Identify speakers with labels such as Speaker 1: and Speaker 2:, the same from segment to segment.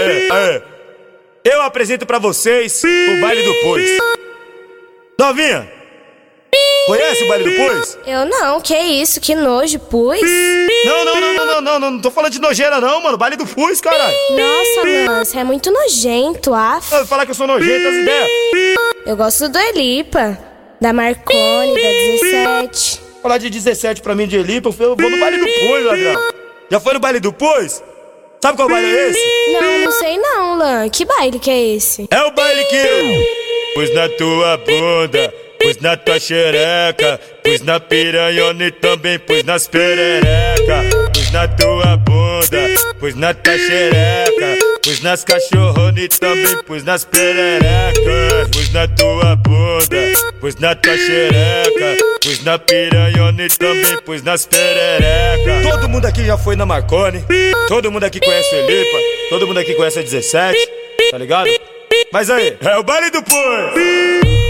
Speaker 1: Aê, aê. Eu apresento pra vocês o baile do Pois. Novinha, conhece o baile do Pois?
Speaker 2: Eu não, que isso, que nojo, pus?
Speaker 1: Não, não, não, não, não, não, não, não tô falando de nojeira não, mano. Baile do Pus, caralho.
Speaker 2: Nossa, mano, você é muito nojento, af.
Speaker 1: Ah, Falar que eu sou nojento, as ideias.
Speaker 2: Eu gosto do Elipa, da Marconi, da 17.
Speaker 1: Falar de 17 pra mim de Elipa, eu vou no baile do Pus, ladrão. Já foi no baile do Pus? Sabe qual baile é esse?
Speaker 2: Não, não sei não, Lan. Que baile que é esse?
Speaker 1: É o baile que eu pus na tua bunda, pus na tua xereca, pus na piranhona e também pus nas perereca. Pus na tua bunda, pus na tua xereca, pus nas cachorronas e também pus nas pererecas. Pus na tua bunda, pus na tua xereca, pus na piranhona e também pus nas pererecas. Todo mundo aqui já foi na Marconi, todo mundo aqui conhece Elipa, todo mundo aqui conhece a 17, tá ligado? Mas aí, é o baile do Pui!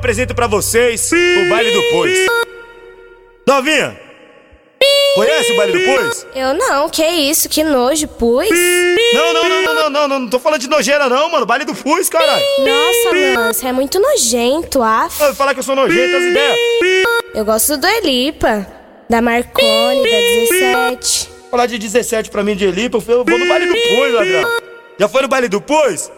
Speaker 1: Apresento pra vocês o baile do Pois. Novinha, conhece o baile do Pois?
Speaker 2: Eu não, que isso, que nojo, pus?
Speaker 1: Não, não, não, não, não, não, não, não tô falando de nojeira não, mano. Baile do Pus, caralho.
Speaker 2: Nossa, mano, você é muito nojento, af.
Speaker 1: Ah, Falar que eu sou nojento, as ideias.
Speaker 2: Eu gosto do Elipa, da Marconi, da 17.
Speaker 1: Falar de 17 pra mim de Elipa, eu vou no baile do Pus, ladrão. Já foi no baile do Pus?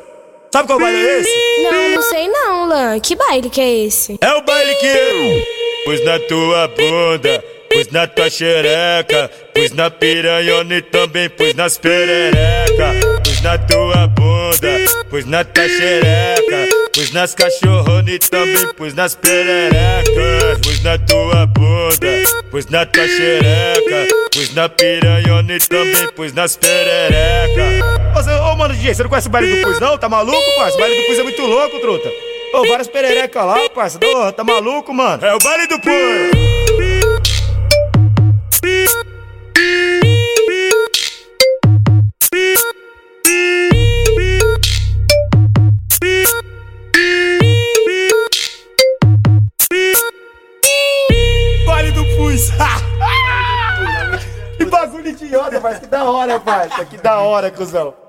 Speaker 1: Sabe qual baile é esse?
Speaker 2: Não, não sei não, Lan. Que baile que é esse?
Speaker 1: É o baile que eu pus na tua bunda, pus na tua xereca, pus na piranhona e também pus nas perereca. Pus na tua bunda, pus na tua xereca, pus nas cachorronas e também pus nas pererecas. Pus na tua bunda, pus na tua xereca, pus na piranhona e também pus nas pererecas. Mano, DJ, você não conhece o baile do Pus não? Tá maluco, parça? O baile do Pus é muito louco, truta. Ô, várias pererecas lá, parça. Ô, tá maluco, mano? É o baile do Pus! Baile do Pus! que bagulho idiota, parça. Que da hora, parça. Que da hora, cuzão.